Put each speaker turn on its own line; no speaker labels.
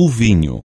o vinho.